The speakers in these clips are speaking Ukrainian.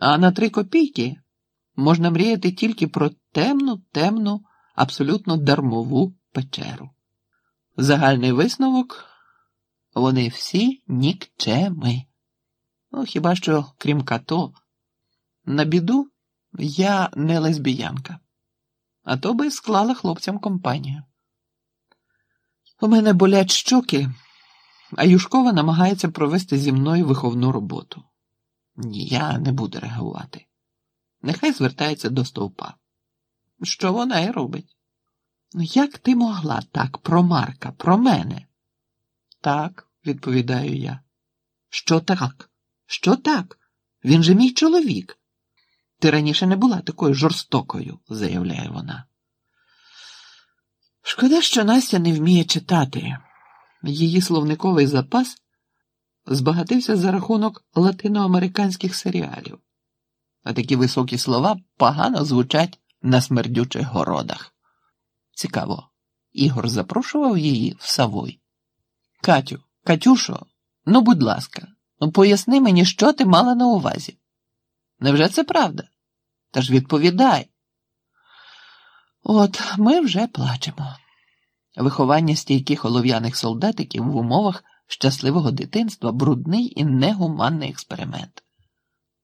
А на три копійки можна мріяти тільки про темну, темну, абсолютно дармову печеру. Загальний висновок вони всі нікчеми. Ну, хіба що, крім като, на біду я не лесбіянка, а то би склала хлопцям компанію. У мене болять щоки, а Юшкова намагається провести зі мною виховну роботу. Ні, я не буду реагувати. Нехай звертається до стовпа. Що вона і робить? Ну, як ти могла так про Марка, про мене? Так, відповідаю я. Що так? Що так? Він же мій чоловік. Ти раніше не була такою жорстокою, заявляє вона. Шкода, що Настя не вміє читати. Її словниковий запас збагатився за рахунок латиноамериканських серіалів, а такі високі слова погано звучать на смердючих городах. Цікаво, Ігор запрошував її в Савой. Катю, Катюшо, ну, будь ласка, ну поясни мені, що ти мала на увазі. Невже це правда? Та ж відповідай. От ми вже плачемо. Виховання стійких олов'яних солдатиків в умовах щасливого дитинства брудний і негуманний експеримент.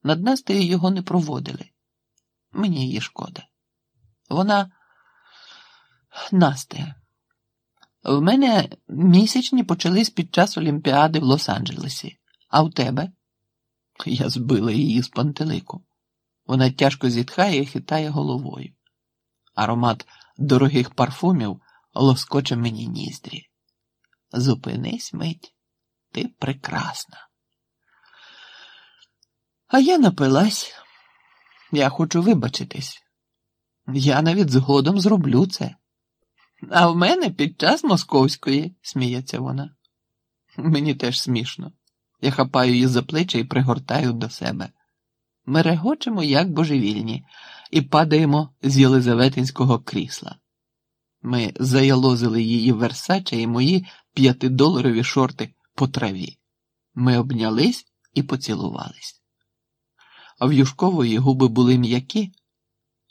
Над Настею його не проводили. Мені її шкода. Вона Настя. В мене місячні почались під час Олімпіади в Лос-Анджелесі, а в тебе? Я збила її з пантелику. Вона тяжко зітхає і хитає головою. Аромат дорогих парфумів лоскоче мені ніздрі. Зупинись, мить, ти прекрасна. А я напилась, я хочу вибачитись. Я навіть згодом зроблю це. А в мене під час московської, сміється вона. Мені теж смішно. Я хапаю її за плечі і пригортаю до себе. Ми регочемо, як божевільні, і падаємо з Єлизаветинського крісла. Ми заялозили її Версаче і мої п'ятидоларові шорти по траві. Ми обнялись і поцілувались. А в Юшкової губи були м'які,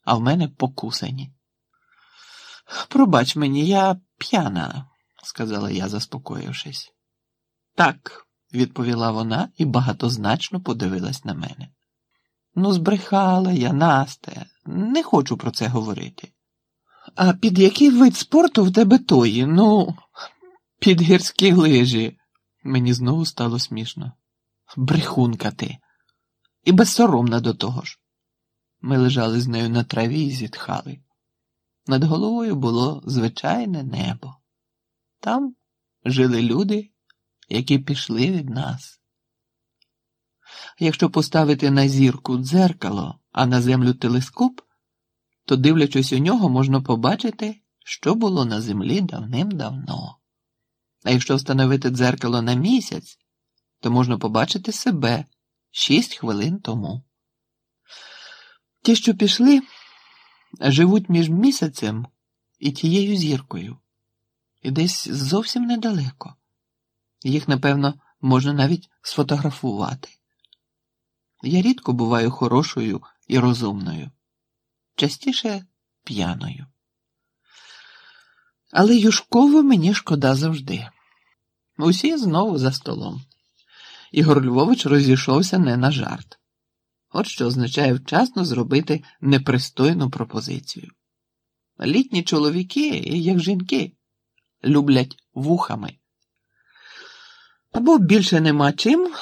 а в мене покусані. Пробач мені, я п'яна, сказала я, заспокоївшись. Так, відповіла вона і багатозначно подивилась на мене. Ну, збрехала я, Насте, не хочу про це говорити. А під який вид спорту в тебе тої? Ну, під гірські лижі. Мені знову стало смішно. Брехунка ти. І безсоромна до того ж. Ми лежали з нею на траві і зітхали. Над головою було звичайне небо. Там жили люди, які пішли від нас. Якщо поставити на зірку дзеркало, а на землю телескоп, то, дивлячись у нього, можна побачити, що було на землі давним-давно. А якщо встановити дзеркало на місяць, то можна побачити себе шість хвилин тому. Ті, що пішли, живуть між місяцем і тією зіркою, і десь зовсім недалеко. Їх, напевно, можна навіть сфотографувати. Я рідко буваю хорошою і розумною, частіше п'яною. Але Юшкову мені шкода завжди. Усі знову за столом. Ігор Львович розійшовся не на жарт. От що означає вчасно зробити непристойну пропозицію. Літні чоловіки, як жінки, люблять вухами. Або більше нема чим,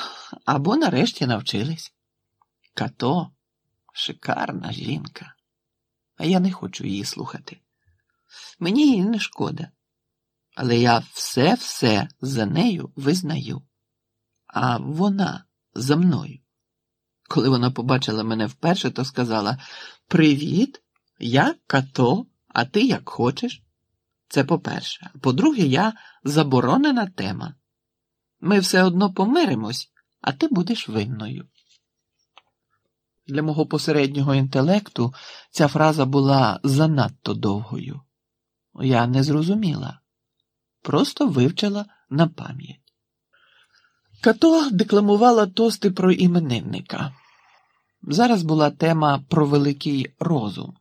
або нарешті навчились. Като шикарна жінка, а я не хочу її слухати. Мені її не шкода, але я все-все за нею визнаю, а вона за мною. Коли вона побачила мене вперше, то сказала: Привіт, я като, а ти як хочеш. Це по-перше. По-друге, я заборонена тема. Ми все одно помиримось, а ти будеш винною. Для мого посереднього інтелекту ця фраза була занадто довгою. Я не зрозуміла, просто вивчила на пам'ять. Като декламувала тости про іменинника. Зараз була тема про великий розум.